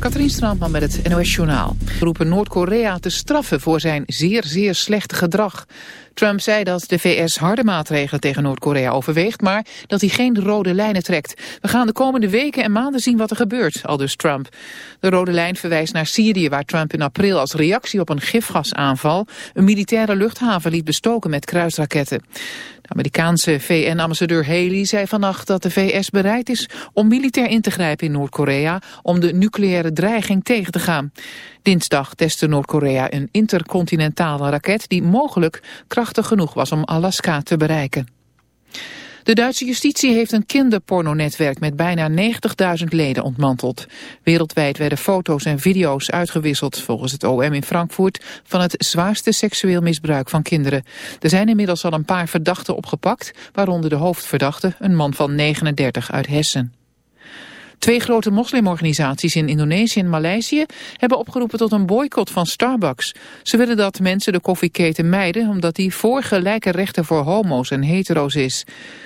Katrien Strandman met het NOS Journaal. roepen Noord-Korea te straffen voor zijn zeer, zeer slechte gedrag. Trump zei dat de VS harde maatregelen tegen Noord-Korea overweegt, maar dat hij geen rode lijnen trekt. We gaan de komende weken en maanden zien wat er gebeurt, aldus Trump. De rode lijn verwijst naar Syrië, waar Trump in april als reactie op een gifgasaanval een militaire luchthaven liet bestoken met kruisraketten. De Amerikaanse VN-ambassadeur Haley zei vannacht dat de VS bereid is om militair in te grijpen in Noord-Korea om de nucleaire dreiging tegen te gaan. Dinsdag testte Noord-Korea een intercontinentale raket die mogelijk krachtig genoeg was om Alaska te bereiken. De Duitse justitie heeft een kinderpornonetwerk met bijna 90.000 leden ontmanteld. Wereldwijd werden foto's en video's uitgewisseld, volgens het OM in Frankfurt, van het zwaarste seksueel misbruik van kinderen. Er zijn inmiddels al een paar verdachten opgepakt, waaronder de hoofdverdachte, een man van 39 uit Hessen. Twee grote moslimorganisaties in Indonesië en Maleisië hebben opgeroepen tot een boycott van Starbucks. Ze willen dat mensen de koffieketen mijden omdat die voor gelijke rechten voor homo's en hetero's is.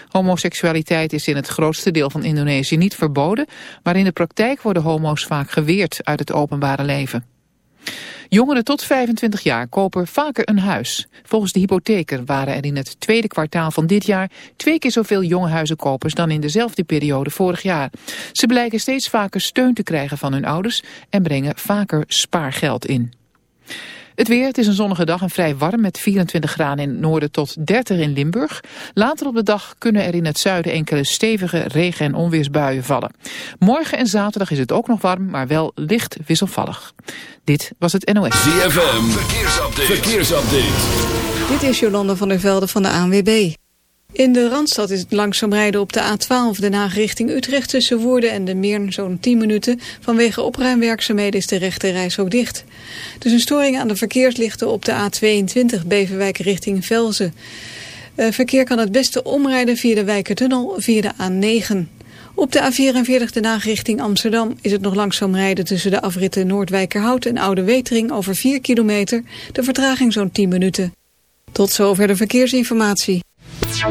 Homoseksualiteit is in het grootste deel van Indonesië niet verboden, maar in de praktijk worden homo's vaak geweerd uit het openbare leven. Jongeren tot 25 jaar kopen vaker een huis. Volgens de hypotheker waren er in het tweede kwartaal van dit jaar twee keer zoveel jonge huizenkopers dan in dezelfde periode vorig jaar. Ze blijken steeds vaker steun te krijgen van hun ouders en brengen vaker spaargeld in. Het weer, het is een zonnige dag en vrij warm met 24 graden in het noorden tot 30 in Limburg. Later op de dag kunnen er in het zuiden enkele stevige regen- en onweersbuien vallen. Morgen en zaterdag is het ook nog warm, maar wel licht wisselvallig. Dit was het NOS. ZFM, verkeersupdate. verkeersupdate. Dit is Jolanda van der Velde van de ANWB. In de Randstad is het langzaam rijden op de A12 Den Haag richting Utrecht tussen Woerden en de Meern zo'n 10 minuten. Vanwege opruimwerkzaamheden is de rechte reis ook dicht. Dus een storing aan de verkeerslichten op de A22 Beverwijk richting Velzen. Uh, verkeer kan het beste omrijden via de Wijkertunnel via de A9. Op de A44 Den Haag richting Amsterdam is het nog langzaam rijden tussen de afritten Noordwijkerhout en Oude Wetering over 4 kilometer. De vertraging zo'n 10 minuten. Tot zover de verkeersinformatie. 敲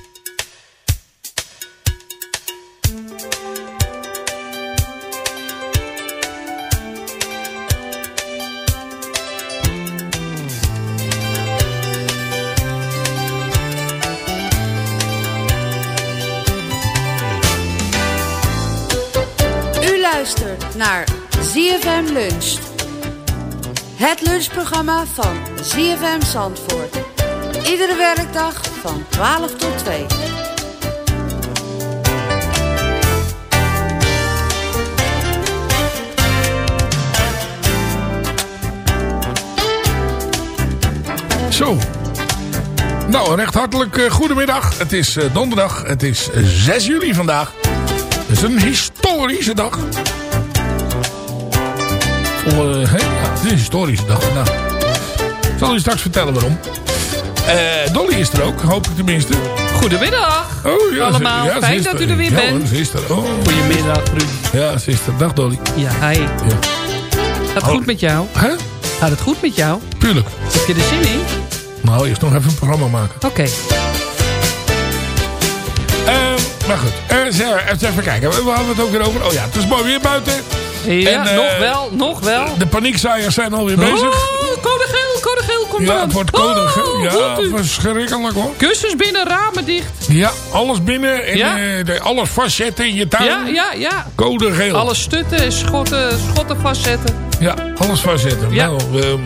Naar ZFM Lunch. Het lunchprogramma van ZFM Zandvoort. Iedere werkdag van 12 tot 2. Zo. Nou, recht hartelijk uh, goedemiddag. Het is uh, donderdag. Het is uh, 6 juli vandaag. Het is een historische dag. Vol, uh, ja, het is een historische dag vandaag. Ik zal u straks vertellen waarom. Uh, Dolly is er ook, hoop ik tenminste. Goedemiddag oh, ja, allemaal. Ja, Fijn dat u er weer ja, bent. Ze is er. Oh. Goedemiddag, Ruud. Ja, ze is er. Dag Dolly. Ja, hi. Ja. Gaat het goed met jou? Hè? Gaat het goed met jou? Tuurlijk. Heb je er zin in? Nou, eerst nog even een programma maken. Oké. Okay. Uh, maar goed, uh, even kijken. We hadden het ook weer over. Oh ja, het is mooi weer buiten. Ja, en, nog wel, nog wel. De paniekzaaiers zijn alweer bezig. Oh, code geel, code geel, kom Ja, aan. het wordt code geel. Oh, ja, verschrikkelijk hoor. Kussens binnen, ramen dicht. Ja, alles binnen. En ja. uh, alles vastzetten in je tuin. Ja, ja, ja. Code geel. Alles stutten, schotten, schotten vastzetten. Ja, alles vastzetten. Ja. Nou, um,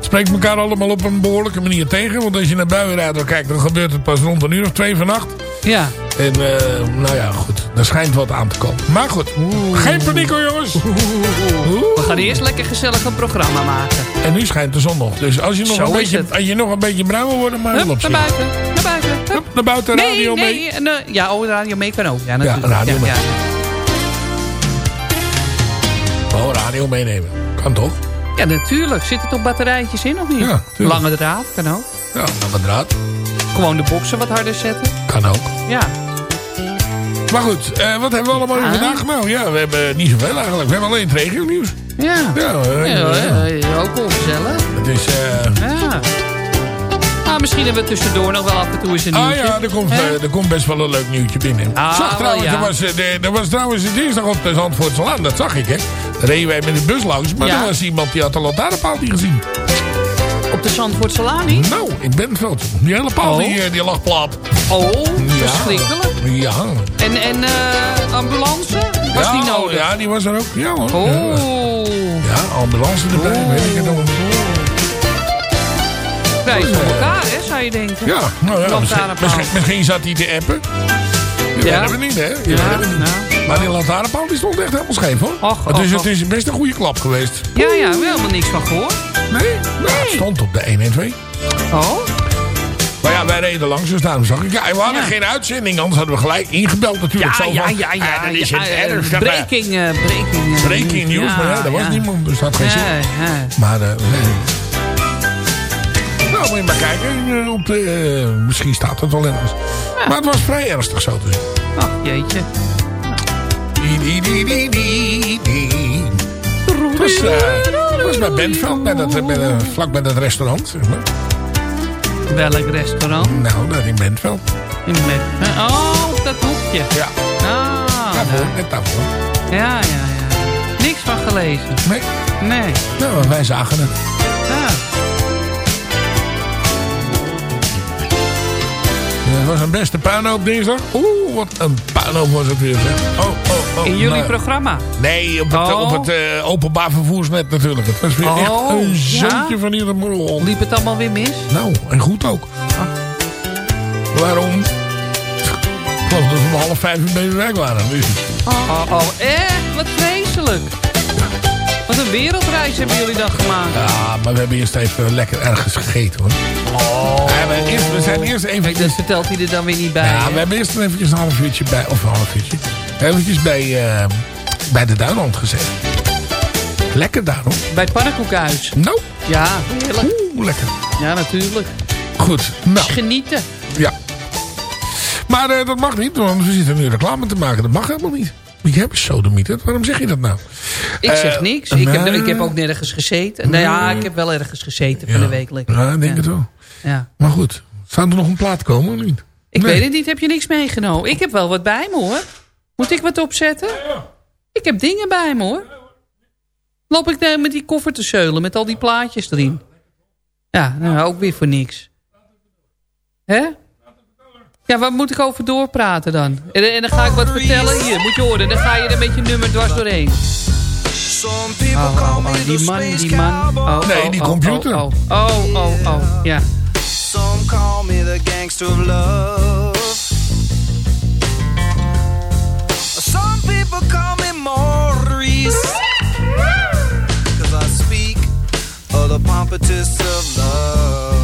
spreekt elkaar allemaal op een behoorlijke manier tegen. Want als je naar buienradar kijkt, dan gebeurt het pas rond een uur of twee vannacht. Ja. En uh, nou ja, goed. Er schijnt wat aan te komen. Maar goed, Oeh. geen paniek hoor jongens. Oeh. We gaan eerst lekker gezellig een programma maken. En nu schijnt de zon nog. Dus als je nog, Zo een, beetje, als je nog een beetje bruin wil worden, maar Hup, op naar buiten, naar buiten. Hup. naar buiten, nee, radio nee, mee. Nee, ja, oh, radio mee kan ook. Ja, natuurlijk. Ja, radio ja, mee. Ja. Oh, radio meenemen. Kan toch? Ja, natuurlijk. Zit het op batterijtjes in of niet? Ja, Lange draad, kan ook. Ja, lange draad. Gewoon de boksen wat harder zetten. Kan ook. Ja. Maar goed, uh, wat hebben we allemaal ah. vandaag? Nou ja, we hebben niet zoveel eigenlijk. We hebben alleen het regio nieuws. Ja. Ja, uh, ja, ja. ja, ook wel gezellig. Het is... Uh... Ja. Ah, misschien hebben we tussendoor nog wel af en toe eens een ah, nieuwtje. Ah ja, er komt, er komt best wel een leuk nieuwtje binnen. Ah, zag trouwens, ja. er, was, de, er was trouwens dinsdag op de Zandvoortse dat zag ik hè. Daar reden wij met de bus langs, maar er was iemand die had de lantaarnpaal niet gezien. De Zandvoort Salani? Nou, in Bentveld. Die hele paal Oh. die, eh, die lag plat. Oh, Ja. verschrikkelijk. Ja. En, en uh, ambulance? Was ja, die nodig? Ja, die was er ook. Ja hoor. Oh. Ja, ambulance erbij, Oh. weet ik het nog. Prijs voor elkaar, hè, zou je denken. Ja, nou ja, misschien, misschien, misschien zat hij te appen. Je Ja. weet het niet, hè? Je weet Ja, het niet. nou. Maar die lantaarnpaal die stond echt helemaal scheef, hoor. Och, het, is, och, het is best een goede klap geweest. Ja, ja, we hebben helemaal niks van gehoord. Nee? Nou, het stond op de 112. Oh? Maar ja, wij reden langs, dus daarom zag ik. Ja, we hadden Ja. geen uitzending, anders hadden we gelijk ingebeld natuurlijk. Ja, Zo ja, ja, ja. ah, dan is ja, het erg. breaking, eh, breaking, eh, Breaking news, maar ja, daar was ja. niemand, dus dat had geen zin. Ja, ja. Maar, eh, nee. Nou, moet je maar kijken. Op de, misschien staat het wel ergens. Maar het was vrij ernstig, zo te zien. Ach, jeetje. Het was, was bij Bentveld, bij dat, bij vlak bij dat restaurant. Zeg maar. Welk restaurant? Nou, dat in Bentveld. In Met- eh, Oh, dat hoekje. Ja, Ah, daarvoor, daarvoor. ja, ja, ja. Niks van gelezen. Nee, Nee. nou, wij zagen het. Het was een beste puinhoop dinsdag. Oeh, wat een puinhoop was het weer. Oh, oh, oh. In jullie nou, programma? Nee, op het, Oh. op het eh, openbaar vervoersnet natuurlijk. Het was weer Oh, echt een ja? zootje van ieder morrel. Liep het allemaal weer mis? Nou, en goed ook. Waarom? Ik geloof dat we om half vijf in Beverwijk waren. Dus. Oh, oh, echt? Wat vreselijk. Wat een wereldreis hebben jullie dan gemaakt. Ja, maar we hebben eerst even lekker ergens gegeten hoor. Oh. Ja, we, eerst, we zijn eerst even... Kijk, dat vertelt hij er dan weer niet bij. Ja, hè? we hebben eerst eventjes een half uurtje bij... Of een half uurtje. Eventjes bij, eh, bij de Duinland gezeten. Lekker daar hoor. Bij het pannenkoekhuis. Nou, Ja, heerlijk. oeh, lekker. Ja, natuurlijk. Goed, nou, Genieten. ja. Maar eh, dat mag niet, want we zitten nu reclame te maken. Dat mag helemaal niet. Ik heb sodemieter. Waarom zeg je dat nou? Ik zeg Eh, niks. Ik heb, ik heb ook nergens gezeten. Nou ja, ik heb wel ergens gezeten van de week. lekker. Ja, ik denk ja. het wel. Ja. Maar goed, zou er nog een plaat komen of niet? Ik Nee. weet het niet. Heb je niks meegenomen? Ik heb wel wat bij me hoor. Moet ik wat opzetten? Ik heb dingen bij me hoor. Loop ik daar met die koffer te zeulen met al die plaatjes erin. Ja, nou, ook weer voor niks. Hè? Ja, waar moet ik over doorpraten dan? En, en dan ga ik wat vertellen. Hier, moet je horen. Dan ga je er met je nummer dwars doorheen. Oh, oh, oh, die man, die man. Oh, Nee, oh, die oh, computer. Oh, oh, oh, oh, oh, ja. Some call me the gangster of love. Some people call me Maurice. Cause I speak of the pompatus of love.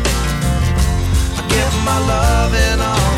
I get my loving on the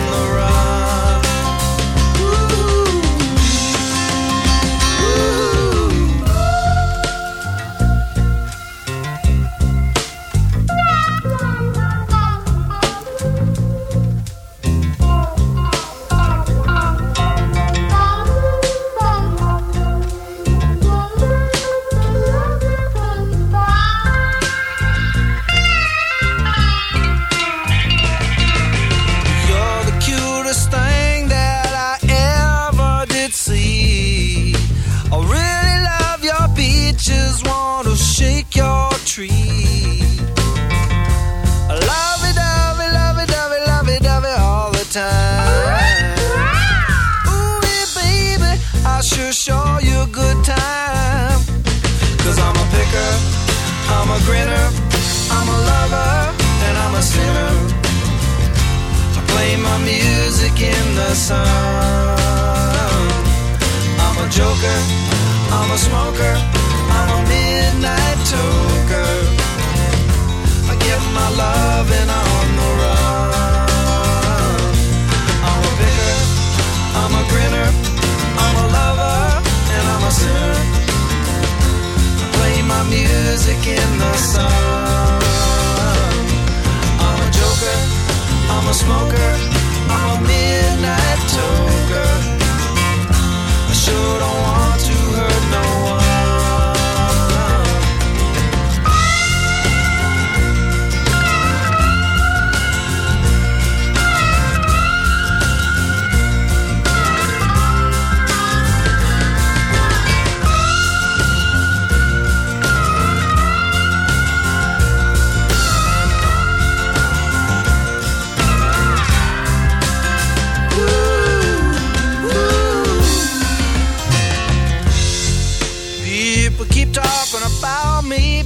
Keep talking about me,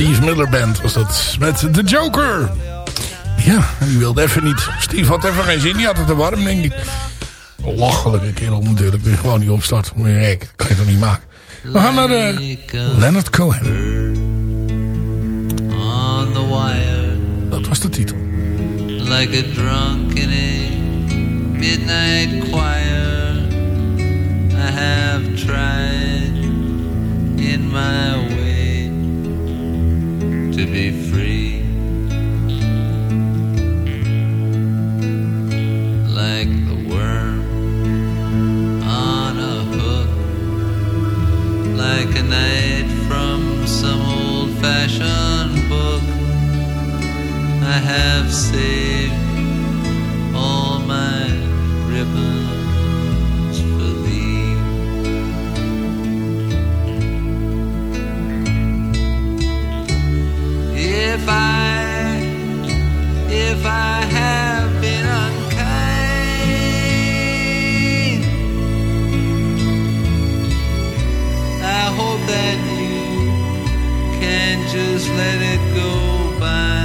Steve Miller Band was dat. Met The Joker. Ja, die wilde even niet. Steve had even geen zin. Die had het te warm, denk ik. Lachelijke kerel natuurlijk. Die gewoon niet opstart. Nee, dat kan je toch niet maken. We gaan naar de Leonard Cohen. on the wire Dat was de titel. like a drunk in a midnight choir. I have tried in my way to be free. Like the worm on a hook, like a night from some old fashioned book. I have saved all my ribbons If I, if I have been unkind, I hope that you can just let it go by.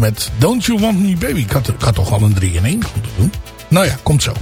met Don't You Want Me Baby. Ik toch al een 3 in 1 moeten doen. Nou ja, komt zo.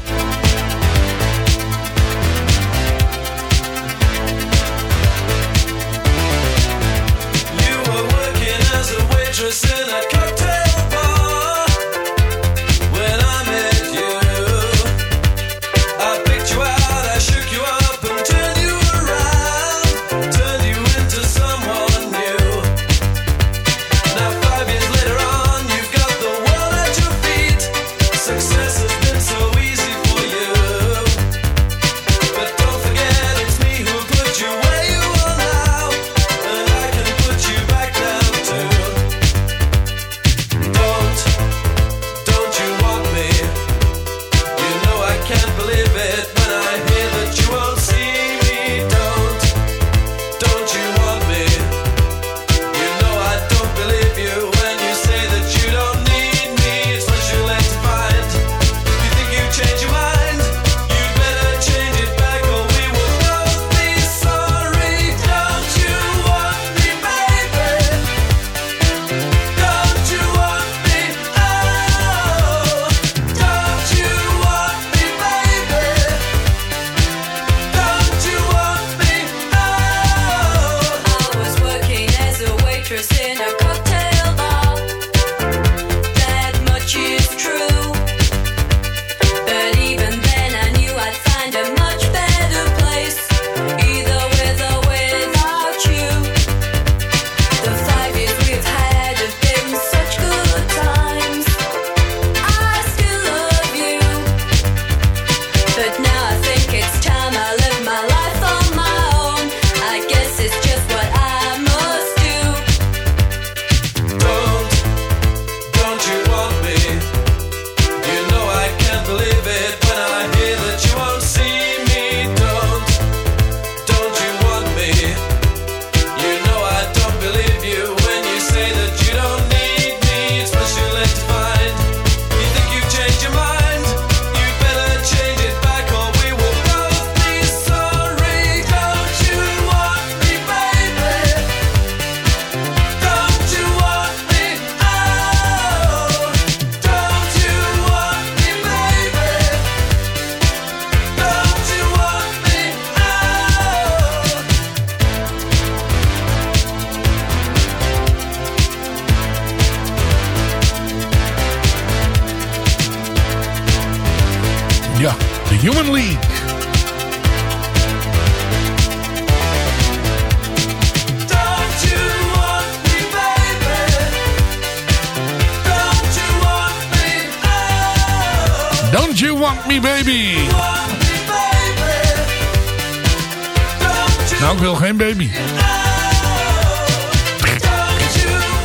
Nou, ik wil geen baby.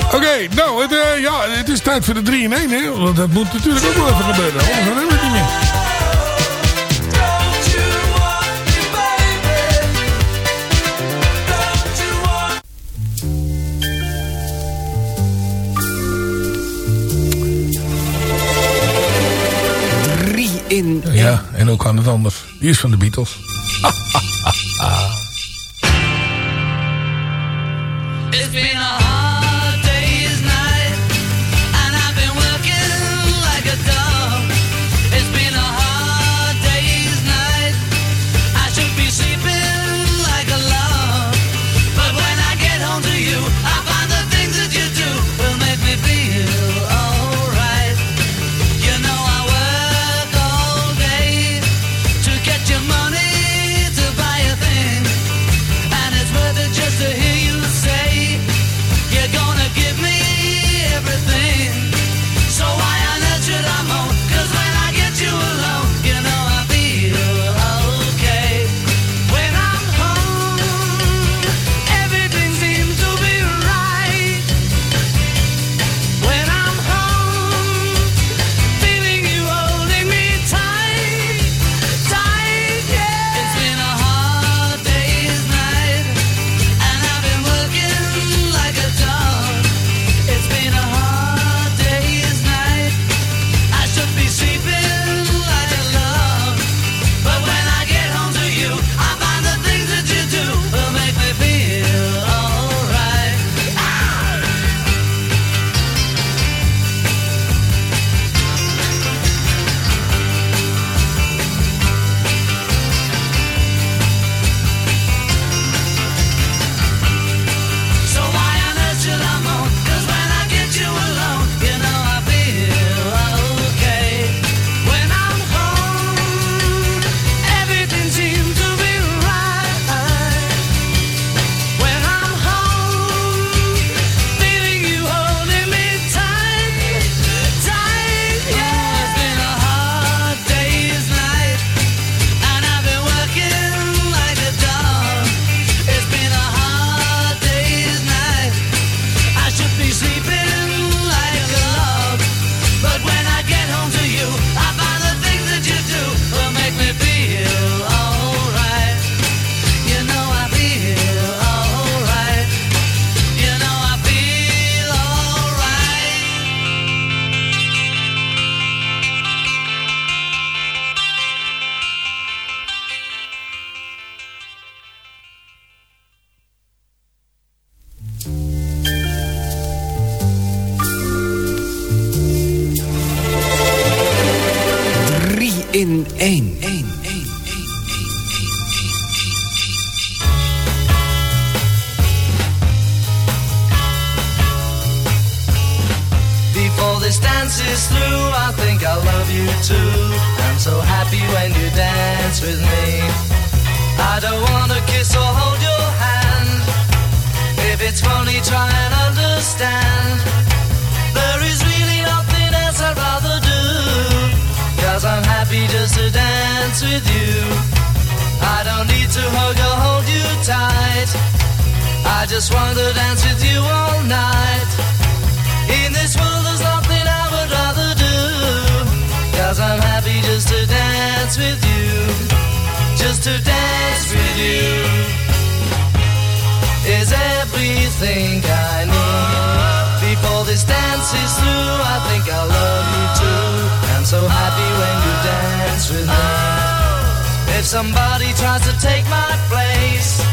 Oké, okay, nou, het, eh, ja, het is tijd voor de 3 in 1, hè. Want dat moet natuurlijk ook wel even gebeuren. Anders hebben we het niet meer. in. Ja, en ook aan het anders. Die is van de Beatles. I just want to dance with you all night. In this world there's nothing I would rather do. Cause I'm happy just to dance with you. Just to dance with you Is everything I need. Before this dance is through I think I love you too. I'm so happy when you dance with me. If somebody tries to take my place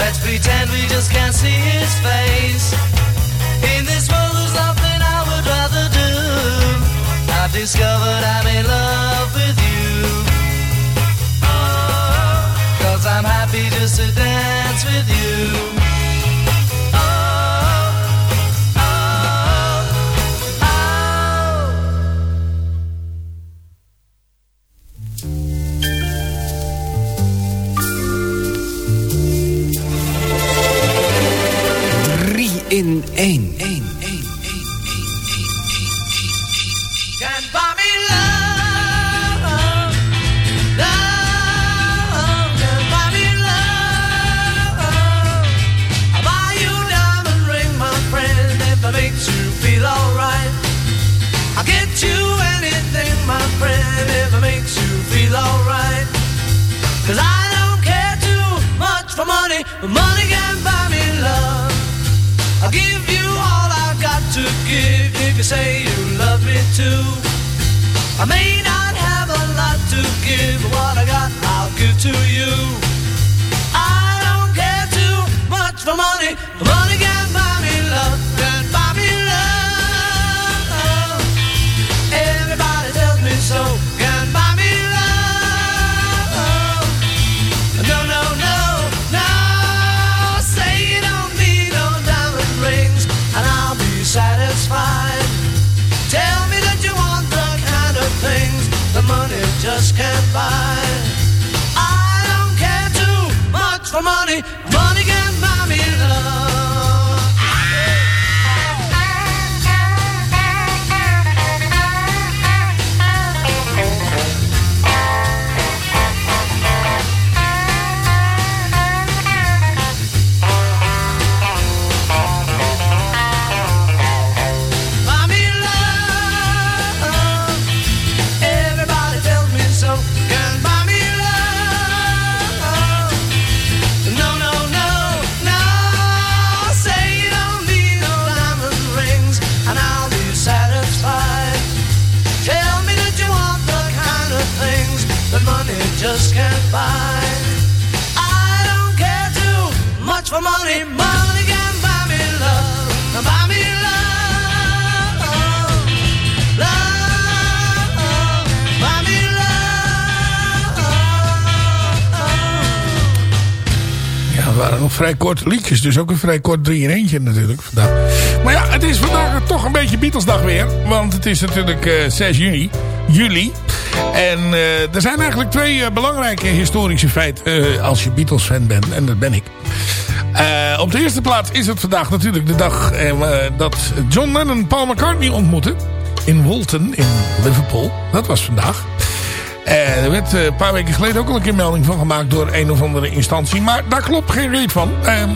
Let's pretend we just can't see his face. In this world there's nothing I would rather do. I've discovered I'm in love with you. Oh, Cause I'm happy just to dance with you in één. Say you love me too. I may not have a lot to give, but what I got I'll give to you. Money. Money can buy me love. Het waren nog vrij korte liedjes. Dus ook een vrij kort drie in eentje natuurlijk vandaag. Maar ja, het is vandaag toch een beetje Beatlesdag weer. Want het is natuurlijk eh 6 juni. Juli. En eh, er zijn eigenlijk twee eh, belangrijke historische feiten als je Beatles fan bent. En dat ben ik. Op de eerste plaats is het vandaag natuurlijk de dag dat John Lennon Paul McCartney ontmoette. In Walton in Liverpool. Dat was vandaag. Eh, er werd eh, een paar weken geleden ook al een keer melding van gemaakt door een of andere instantie. Maar daar klopt geen reet van. Ehm,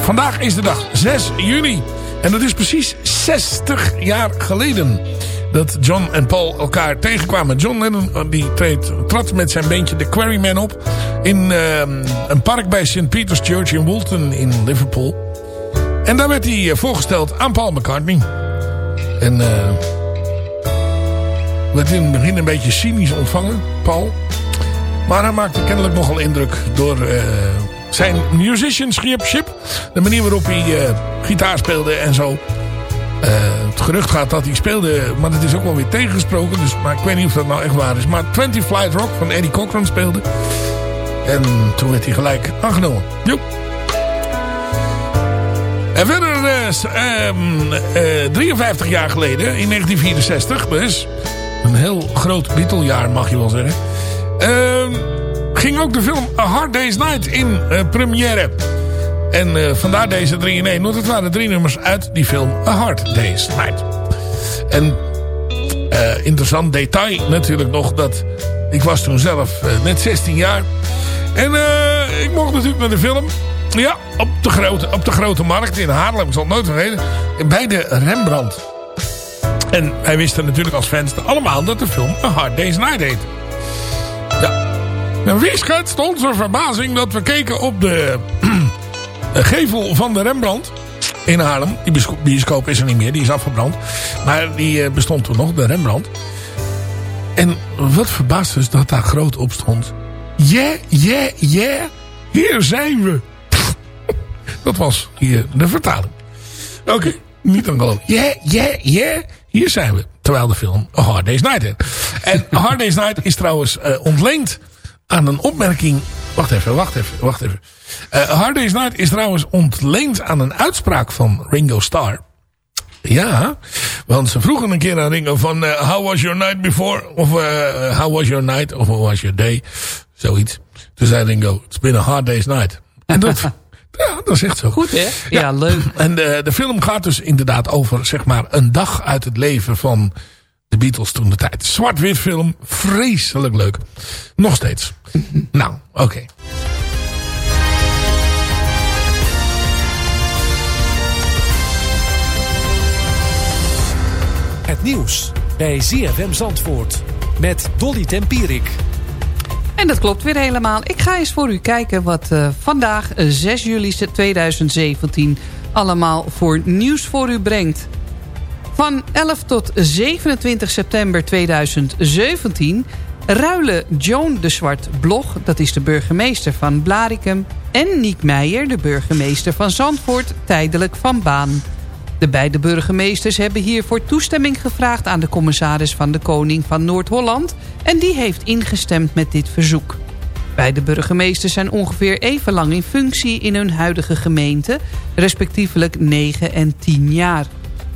vandaag is de dag 6 juni. En dat is precies 60 jaar geleden dat John en Paul elkaar tegenkwamen. John Lennon eh, die treedt, trad met zijn beentje The Quarrymen op... in eh, een park bij St. Peter's Church in Woolton in Liverpool. En daar werd hij voorgesteld aan Paul McCartney. En eh werd in het begin een beetje cynisch ontvangen, Paul. Maar hij maakte kennelijk nogal indruk door eh, zijn musicianship. De manier waarop hij eh, gitaar speelde en zo. Eh, het gerucht gaat dat hij speelde, maar het is ook wel weer tegengesproken. Dus, maar ik weet niet of dat nou echt waar is. Maar 20 Flight Rock van Eddie Cochran speelde. En toen werd hij gelijk aangenomen. Joep. En verder, eh, s- ehm, eh, 53 jaar geleden, in 1964, dus een heel groot Beatle-jaar mag je wel zeggen, ehm, ging ook de film A Hard Day's Night in eh, première. En eh, vandaar deze drie in één, want het waren drie nummers uit die film A Hard Day's Night. En eh, interessant detail natuurlijk nog dat ik was toen zelf net 16 jaar. En ik mocht natuurlijk naar de film. Ja, op de, grote, op de grote markt in Haarlem. Ik zal het nooit vergeten. Bij de Rembrandt. En wij wisten natuurlijk als fans allemaal dat de film A Hard Day's Night heet. Ja. En wie schetst onze verbazing dat we keken op de gevel van de Rembrandt in Haarlem. Die biosco- bioscoop is er niet meer, die is afgebrand. Maar die eh, bestond toen nog, de Rembrandt. En wat verbaasd is dat daar groot op stond. Yeah, yeah, hier zijn we. Dat was hier de vertaling. Oké, niet aan geloven. Yeah, yeah, yeah, hier zijn we. Terwijl de film A Hard Day's Night heet. En A Hard Day's Night is trouwens eh, ontleend aan een opmerking... Wacht even, wacht even, wacht even. A Hard Day's Night is trouwens ontleend aan een uitspraak van Ringo Starr. Ja, want ze vroegen een keer aan Ringo van... eh, how was your night before? Of how was your night? Of how was your day? Zoiets. Toen zei Ringo, it's been a hard day's night. En dat, ja, dat is echt zo. Goed hè? Ja, leuk. En de, de film gaat dus inderdaad over, zeg maar, een dag uit het leven van de Beatles toen de tijd. Zwart-wit film, vreselijk leuk. Nog steeds. nou, oké. Het nieuws bij ZFM Zandvoort met Dolly Tempierik. En dat klopt weer helemaal. Ik ga eens voor u kijken wat eh, vandaag, eh, 6 juli 2017... allemaal voor nieuws voor u brengt. Van 11 tot 27 september 2017 ruilen Joan de Zwart Blog... dat is de burgemeester van Blarikum... en Niek Meijer, de burgemeester van Zandvoort, tijdelijk van baan. De beide burgemeesters hebben hiervoor toestemming gevraagd... aan de commissaris van de Koning van Noord-Holland... en die heeft ingestemd met dit verzoek. Beide burgemeesters zijn ongeveer even lang in functie in hun huidige gemeente... respectievelijk 9 en 10 jaar.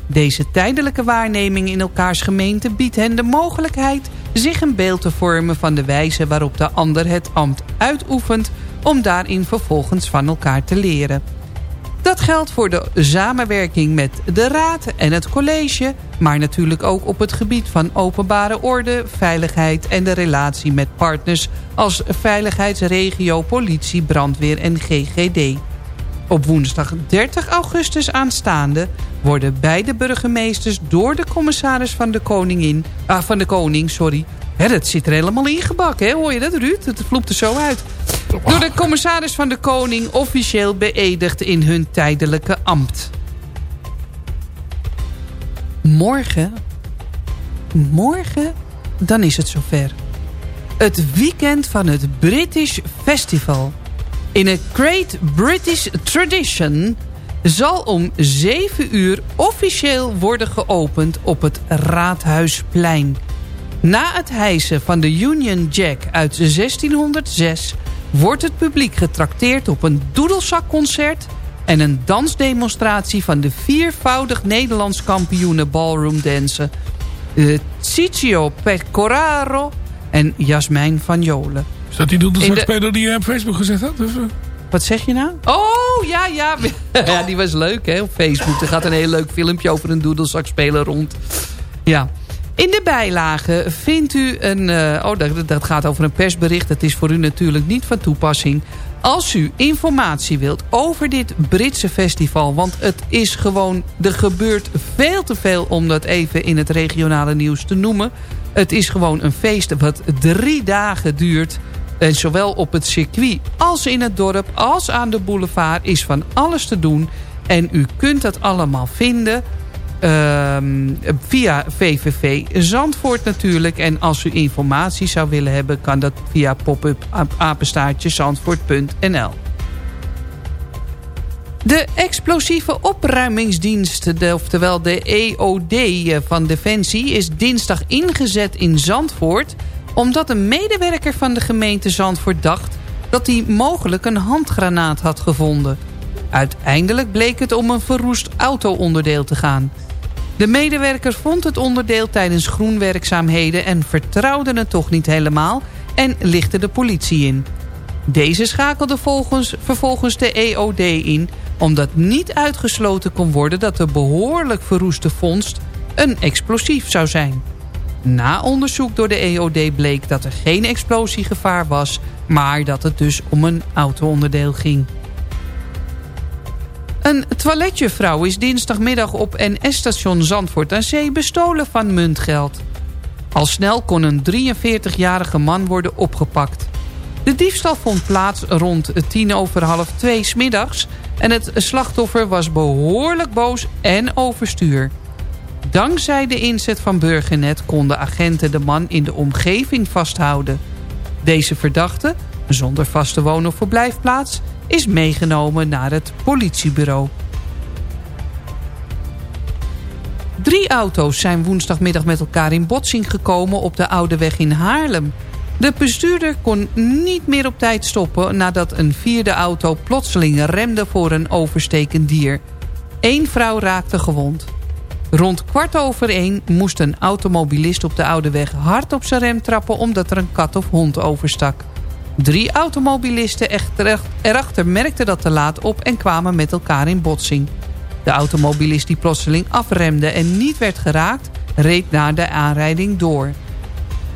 Deze tijdelijke waarneming in elkaars gemeente biedt hen de mogelijkheid... zich een beeld te vormen van de wijze waarop de ander het ambt uitoefent... om daarin vervolgens van elkaar te leren. Dat geldt voor de samenwerking met de raad en het college... maar natuurlijk ook op het gebied van openbare orde, veiligheid... en de relatie met partners als veiligheidsregio, politie, brandweer en GGD. Op woensdag 30 augustus aanstaande worden beide burgemeesters door de commissaris van de, koningin, ah, van de koning... Sorry, Hè, zit er helemaal ingebakken, hè? hoor je dat Ruud? Het vloept er zo uit. Door de commissaris van de koning officieel beëdigd in hun tijdelijke ambt. Morgen, morgen, dan is het zover. Het weekend van het British Festival. In een Great British Tradition zal om 7 uur officieel worden geopend op het Raadhuisplein. Na het hijsen van de Union Jack uit 1606 wordt het publiek getrakteerd op een doedelzakconcert en een dansdemonstratie van de viervoudig Nederlands kampioenen ballroom dansen. Uh, Ciccio Pecoraro en Jasmijn van Jolen. Is dat die doedelzakspeler die je op Facebook gezet had? Of, uh? Wat zeg je nou? Oh, ja, ja. ja, die was leuk hè, op Facebook. Er gaat een heel leuk filmpje over een doedelzakspeler rond. Ja. In de bijlage vindt u een... eh, oh, dat, dat gaat over een persbericht. Dat is voor u natuurlijk niet van toepassing. Als u informatie wilt over dit Britse festival... want het is gewoon... er gebeurt veel te veel om dat even in het regionale nieuws te noemen. Het is gewoon een feest wat drie dagen duurt... En zowel op het circuit als in het dorp als aan de boulevard is van alles te doen. En u kunt dat allemaal vinden ehm, via VVV Zandvoort natuurlijk. En als u informatie zou willen hebben kan dat via pop-up zandvoort.nl. De explosieve opruimingsdienst, oftewel de EOD van Defensie... is dinsdag ingezet in Zandvoort... omdat een medewerker van de gemeente Zandvoort dacht... dat hij mogelijk een handgranaat had gevonden. Uiteindelijk bleek het om een verroest auto-onderdeel te gaan. De medewerker vond het onderdeel tijdens groenwerkzaamheden... en vertrouwde het toch niet helemaal en lichtte de politie in. Deze schakelde volgens, vervolgens de EOD in... omdat niet uitgesloten kon worden dat de behoorlijk verroeste vondst... een explosief zou zijn. Na onderzoek door de EOD bleek dat er geen explosiegevaar was... maar dat het dus om een auto-onderdeel ging. Een toiletjevrouw is dinsdagmiddag op NS-station Zandvoort aan Zee bestolen van muntgeld. Al snel kon een 43-jarige man worden opgepakt. De diefstal vond plaats rond tien over half twee smiddags... en het slachtoffer was behoorlijk boos en overstuur. Dankzij de inzet van Burgernet konden agenten de man in de omgeving vasthouden. Deze verdachte, zonder vaste woon- of verblijfplaats... is meegenomen naar het politiebureau. Drie auto's zijn woensdagmiddag met elkaar in botsing gekomen op de Oude Weg in Haarlem. De bestuurder kon niet meer op tijd stoppen nadat een vierde auto plotseling remde voor een overstekend dier. Eén vrouw raakte gewond. Rond kwart over één moest een automobilist op de Oude Weg hard op zijn rem trappen omdat er een kat of hond overstak. Drie automobilisten erachter merkten dat te laat op en kwamen met elkaar in botsing. De automobilist die plotseling afremde en niet werd geraakt, reed na de aanrijding door.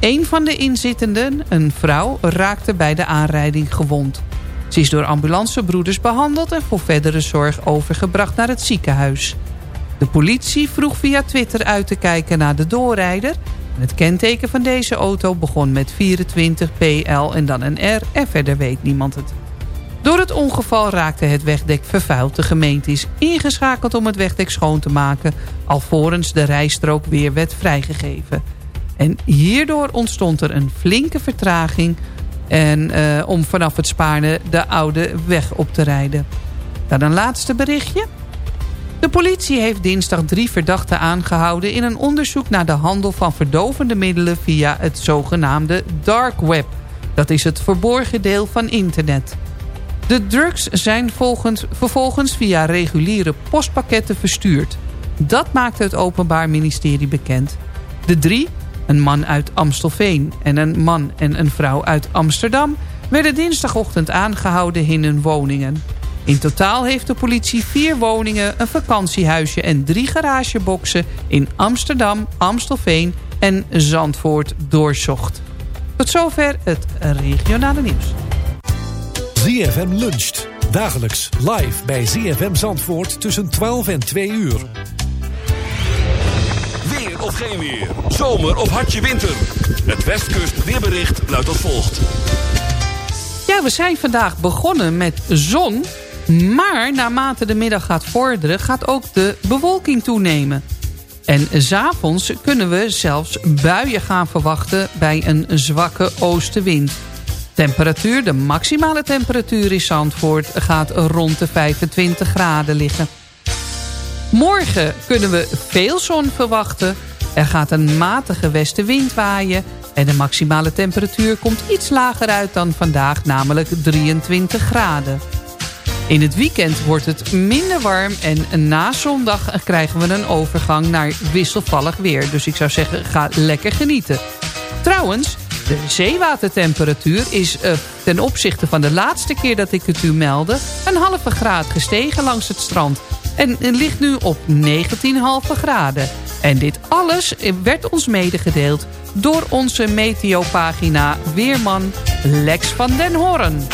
Een van de inzittenden, een vrouw, raakte bij de aanrijding gewond. Ze is door ambulancebroeders behandeld en voor verdere zorg overgebracht naar het ziekenhuis. De politie vroeg via Twitter uit te kijken naar de doorrijder. Het kenteken van deze auto begon met 24 PL en dan een R en verder weet niemand het. Door het ongeval raakte het wegdek vervuild. De gemeente is ingeschakeld om het wegdek schoon te maken... alvorens de rijstrook weer werd vrijgegeven. En hierdoor ontstond er een flinke vertraging... En, eh, om vanaf het Spaarne de oude weg op te rijden. Dan een laatste berichtje. De politie heeft dinsdag drie verdachten aangehouden... in een onderzoek naar de handel van verdovende middelen... via het zogenaamde dark web. Dat is het verborgen deel van internet. De drugs zijn volgens, vervolgens via reguliere postpakketten verstuurd. Dat maakte het Openbaar Ministerie bekend. De drie, een man uit Amstelveen en een man en een vrouw uit Amsterdam... werden dinsdagochtend aangehouden in hun woningen. In totaal heeft de politie vier woningen, een vakantiehuisje en drie garageboxen... in Amsterdam, Amstelveen en Zandvoort doorzocht. Tot zover het regionale nieuws. ZFM luncht. Dagelijks live bij ZFM Zandvoort tussen 12 en 2 uur. Weer of geen weer. Zomer of hartje winter. Het Westkust weerbericht luidt als volgt. Ja, we zijn vandaag begonnen met zon. Maar naarmate de middag gaat vorderen gaat ook de bewolking toenemen. En s'avonds kunnen we zelfs buien gaan verwachten bij een zwakke oostenwind. Temperatuur, de maximale temperatuur in Zandvoort gaat rond de 25 graden liggen. Morgen kunnen we veel zon verwachten. Er gaat een matige westenwind waaien. En de maximale temperatuur komt iets lager uit dan vandaag, namelijk 23 graden. In het weekend wordt het minder warm en na zondag krijgen we een overgang naar wisselvallig weer. Dus ik zou zeggen, ga lekker genieten. Trouwens, de zeewatertemperatuur is eh, ten opzichte van de laatste keer dat ik het u meldde... een halve graad gestegen langs het strand. En ligt nu op 19,5 graden. En dit alles werd ons medegedeeld door onze meteopagina Weerman Lex van den Horn.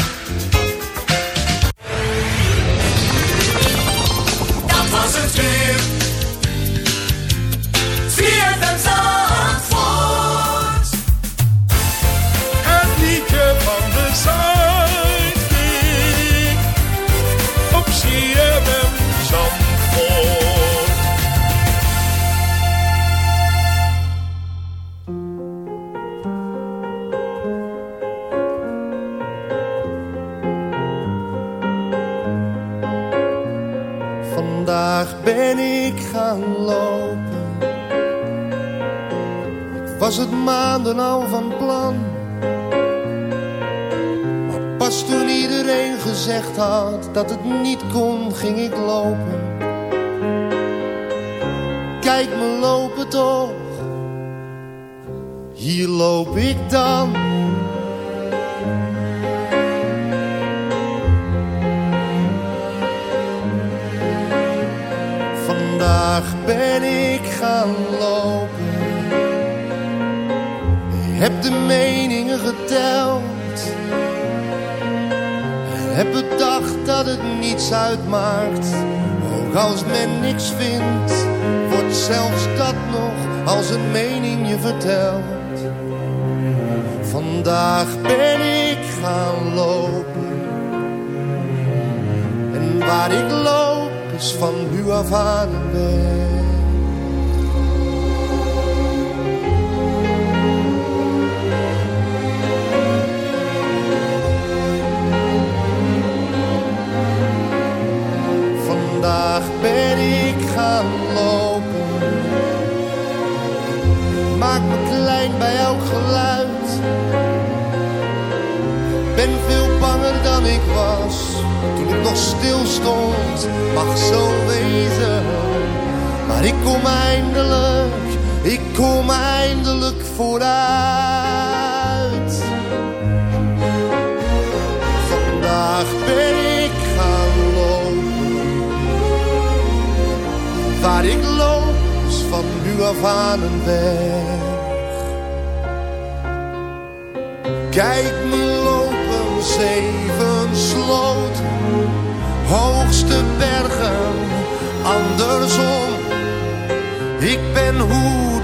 Ben ik gaan lopen. Ik was het maanden al van plan. Maar pas toen iedereen gezegd had dat het niet kon, ging ik lopen. Kijk me lopen toch. Hier loop ik dan. Vandaag ben ik gaan lopen. Heb de meningen geteld. En heb bedacht dat het niets uitmaakt. Ook als men niks vindt, wordt zelfs dat nog als een mening je vertelt. Vandaag ben ik gaan lopen. En waar ik loop van nu af. Vandaag ben ik gaan lopen. Maak me klein bij elk geluid. Ben veel banger dan ik was. Ik nog stil stond, mag zo wezen. Maar ik kom eindelijk, ik kom eindelijk vooruit. Vandaag ben ik gaan lopen. Waar ik loop van nu af aan een weg. Kijk me lopen, zeven sloten, hoogste bergen, andersom. Ik ben hoe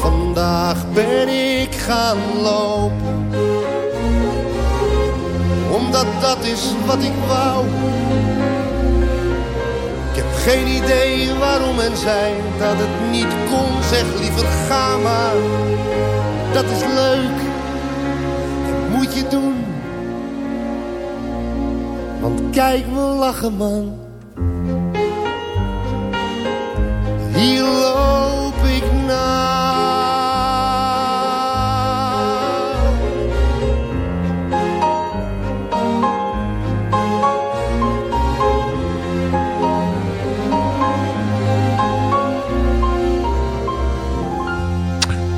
Vandaag ben ik gaan lopen Omdat dat is wat ik wou. Ik heb geen idee waarom en zijn Dat het niet kon, zeg liever ga maar. Dat is leuk, moet je doen. Want kijk me lachen man. Hier loop ik naar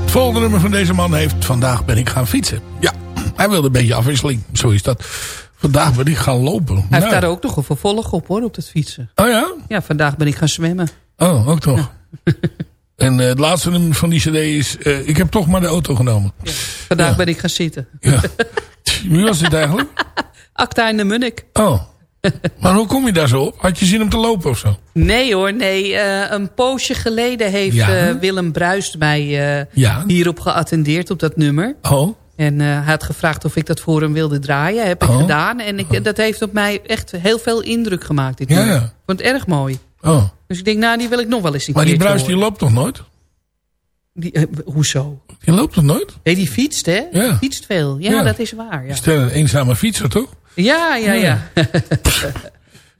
Het volgende nummer van deze man heeft... Vandaag ben ik gaan fietsen. Ja, hij wilde een beetje afwisseling. Zo is dat. Vandaag ben ik gaan lopen. Hij heeft Nou, daar ook nog een vervolg op hoor, op dat fietsen. Oh ja? Ja, vandaag ben ik gaan zwemmen. Oh, ook toch. En eh, het laatste nummer van die cd is... eh, ik heb toch maar de auto genomen. Vandaag Ja. ben ik gaan zitten. Ja. Wie was dit eigenlijk? Acta in de Munnik. Oh. Maar hoe kom je daar zo op? Had je zin om te lopen of zo? Nee hoor, nee. eh, een poosje geleden heeft Willem Bruist mij hierop geattendeerd op dat nummer. Oh. En eh, hij had gevraagd of ik dat voor hem wilde draaien. Heb ik Oh. gedaan. En ik, dat heeft op mij echt heel veel indruk gemaakt. Dit Ja, ja. Ik vond het erg mooi. Oh. Dus ik denk, nou, die wil ik nog wel eens een Maar die bruis die loopt toch nooit? Die, eh, hoezo? Je loopt nog nooit? Nee, die fietst, hè? Ja. Die fietst veel. Ja, Ja. dat is waar. Ja, Stel een eenzame fietser, toch? ja, ja. ja.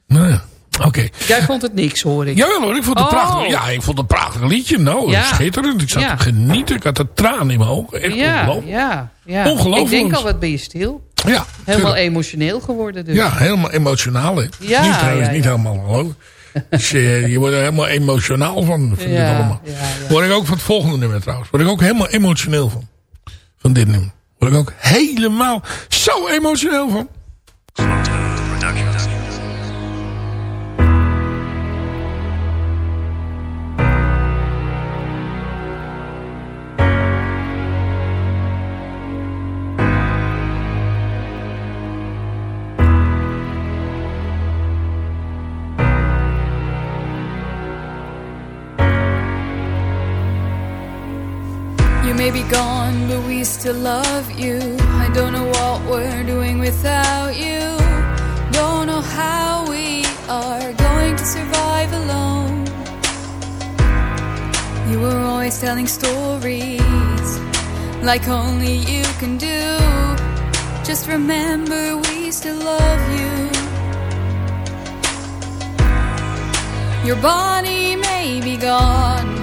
Nou oké. Jij vond het niks, hoor ik. Jawel hoor, ik vond het Oh. prachtig. Ja, ik vond het een prachtig liedje. Nou, Ja. schitterend. Ik zat Ja. te genieten. Ik had de traan in mijn ogen. Echt ja, ongelooflijk. ja, ja. Ongelooflijk. Ik denk al, wat ben je stil? Ja, Helemaal tuurlijk. emotioneel geworden dus. Ja, helemaal emotionaal. Ja, niet trouwens, niet helemaal geloof. Dus, eh, je wordt er helemaal emotionaal van. Vind Ja, ik allemaal. ja, ja. Word ik ook van het volgende nummer trouwens. Word ik ook helemaal emotioneel van. Van dit nummer. Word ik ook helemaal zo emotioneel van. We still love you. I don't know what we're doing without you. Don't know how we are going to survive alone. You were always telling stories like only you can do. Just remember, we still love you. Your body may be gone,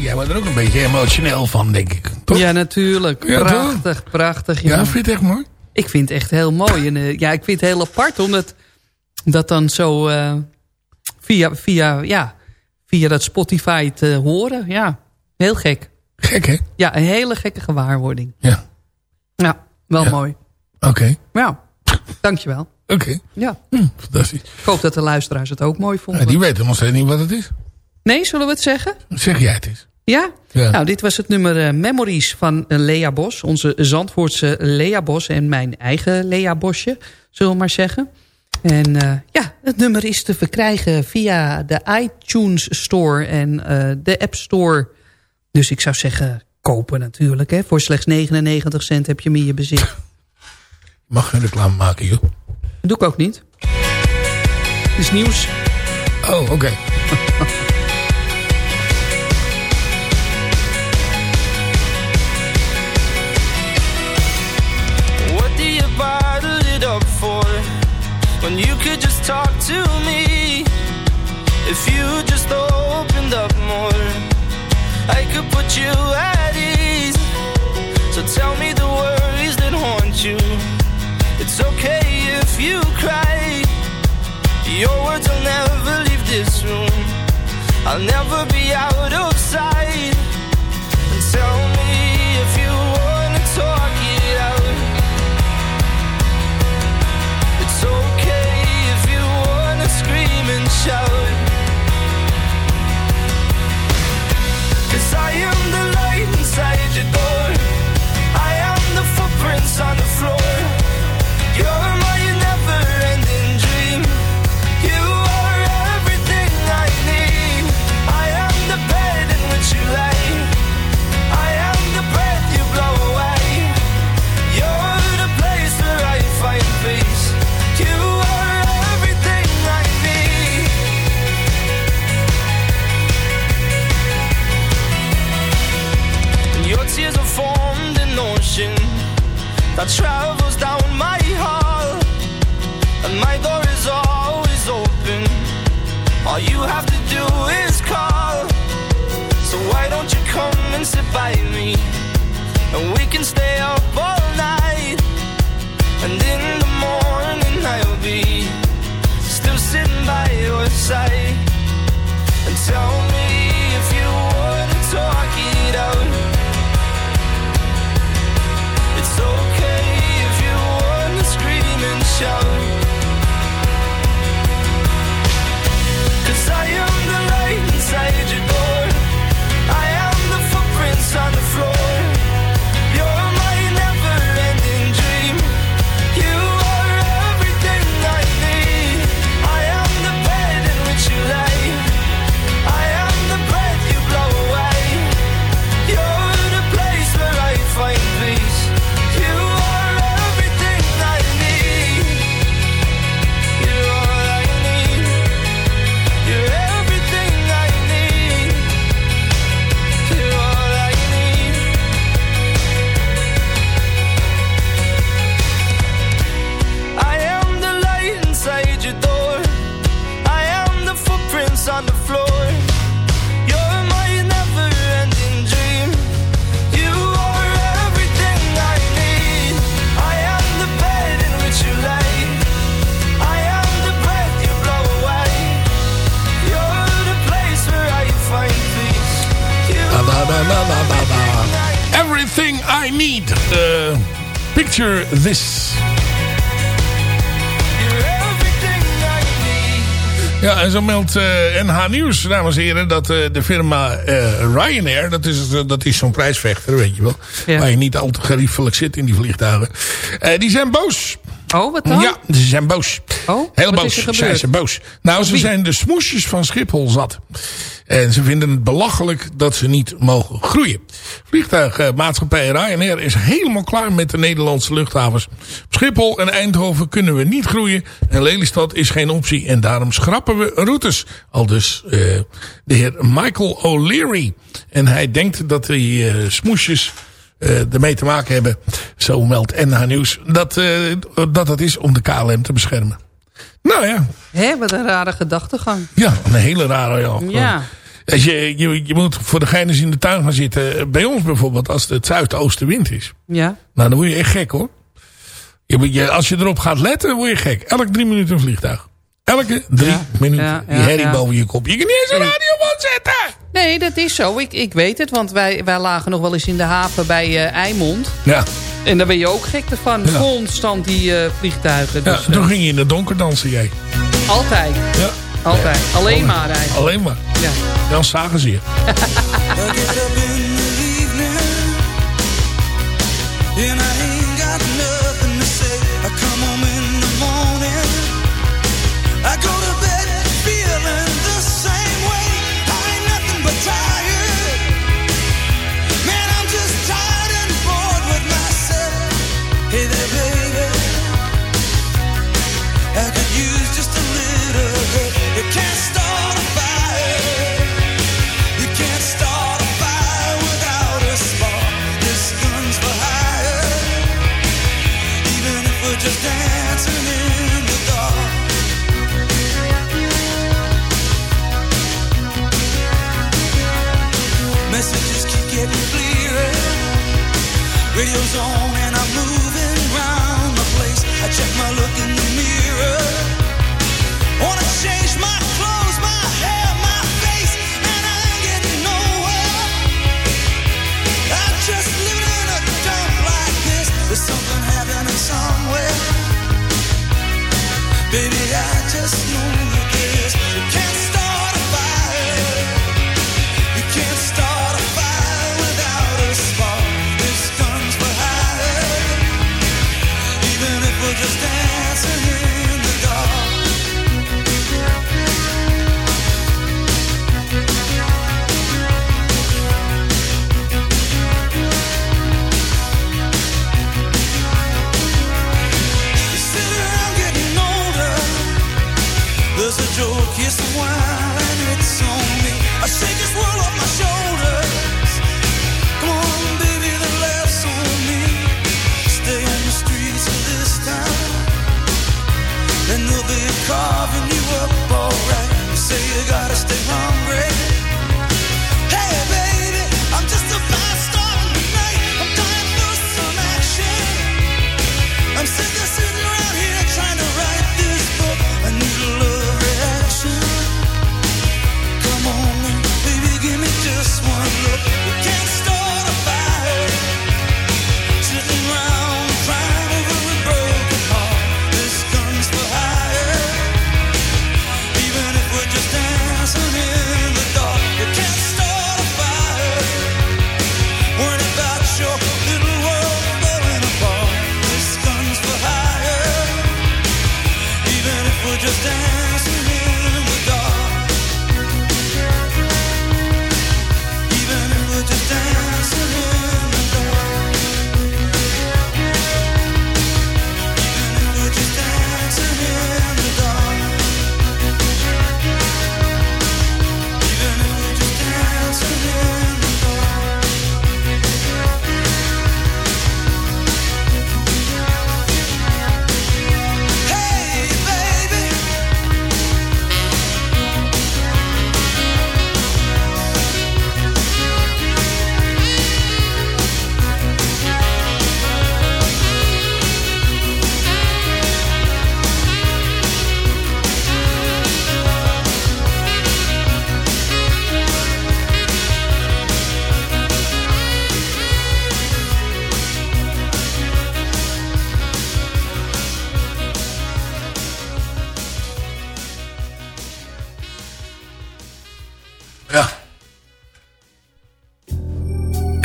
Jij wordt er ook een beetje emotioneel van, denk ik. Toch? Ja, natuurlijk. Ja, prachtig, prachtig. Ja, vind je het echt mooi? Ik vind het echt heel mooi. En, eh, ja, ik vind het heel apart omdat dat dan zo eh, via, via, ja, via dat Spotify te horen. Ja, heel gek. Gek, hè? Ja, een hele gekke gewaarwording. Ja. Ja, wel Ja. mooi. Oké, Ja, dankjewel. oké. Ja. Hm, fantastisch. Ik hoop dat de luisteraars het ook mooi vonden. Ja, die weten nog steeds niet wat het is. Nee, zullen we het zeggen? Zeg jij het eens. Ja? Ja. Nou, dit was het nummer eh, Memories van eh, Lea Bos. Onze Zandvoortse Lea Bos en mijn eigen Lea Bosje, zullen we maar zeggen. En eh, ja, het nummer is te verkrijgen via de iTunes Store en de App Store. Dus ik zou zeggen, kopen natuurlijk. Hè. Voor slechts 99 cent heb je hem in je bezit. Je mag geen reclame maken, joh. Dat doe ik ook niet. Het is nieuws. Oh, oké. when you could just talk to me. If you just opened up more, I could put you at ease. So tell me the worries that haunt you. It's okay if you cry. Your words will never leave this room. I'll never be out en zo meldt eh, NH Nieuws, dames en heren, dat eh, de firma eh, Ryanair, dat is, eh, dat is zo'n prijsvechter, weet je wel. Waar je niet al te geriefelijk zit in die vliegtuigen. Eh, die zijn boos. Oh, wat dan? Ja, ze zijn boos. Oh, Heel wat boos is er zijn ze boos. Nou, ze zijn de smoesjes van Schiphol zat. En ze vinden het belachelijk dat ze niet mogen groeien. Vliegtuigmaatschappij Ryanair is helemaal klaar met de Nederlandse luchthavens. Op Schiphol en Eindhoven kunnen we niet groeien. En Lelystad is geen optie. En daarom schrappen we routes. Al dus eh, de heer Michael O'Leary. En hij denkt dat die eh, smoesjes eh, ermee te maken hebben. Zo meldt NH Nieuws. Dat, eh, dat dat is om de KLM te beschermen. Nou ja, Hé, wat een rare gedachtegang. ja een hele rare. Ja. Ja. Als je, je, je moet voor de geines in de tuin gaan zitten. Bij ons bijvoorbeeld, als het zuidoostenwind is. Ja. Nou, dan word je echt gek hoor. Je, moet- je, als je erop gaat letten, dan word je gek. Elke drie minuten een vliegtuig. Elke drie minuten. ja, die herrie ja. boven je kop. Je kan niet eens een radio zetten. Nee, dat is zo. Ik, ik weet het, want wij, wij lagen nog wel eens in de haven bij eh Eimond. Ja. En daar ben je ook gek ervan. Ja. Constant die eh, vliegtuigen. ja Dus, toen eh, ging je in het donker dansen jij. altijd. Ja. Altijd. Alleen Alleen. maar eigenlijk. Alleen maar. Ja. Dan zagen ze je. radio's on.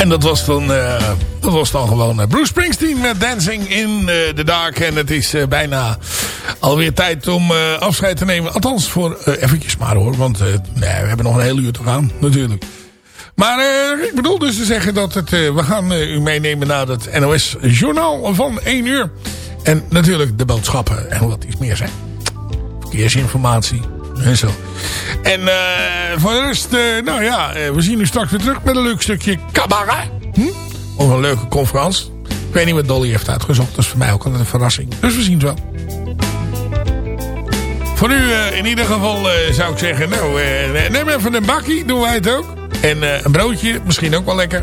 En dat was dan, eh, dat was dan gewoon eh, Bruce Springsteen met Dancing in eh, the Dark. En het is eh, bijna alweer tijd om eh, afscheid te nemen. Althans, voor eh, eventjes maar hoor. Want eh, nee, we hebben nog een heel uur te gaan, natuurlijk. Maar eh, ik bedoel dus te zeggen dat het, eh, we gaan eh, u meenemen naar het NOS Journaal van 1 uur. En natuurlijk de boodschappen en wat iets meer zijn. Verkeersinformatie en zo. En eh, voor de rest, eh, nou ja, eh, we zien u straks weer terug met een leuk stukje cabaret. Hm? Of een leuke conferentie. Ik weet niet wat Dolly heeft uitgezocht. Dat is voor mij ook altijd een verrassing. Dus we zien het wel. Voor u eh, in ieder geval zou ik zeggen, nou, neem even een bakkie, doen wij het ook. En een broodje, misschien ook wel lekker.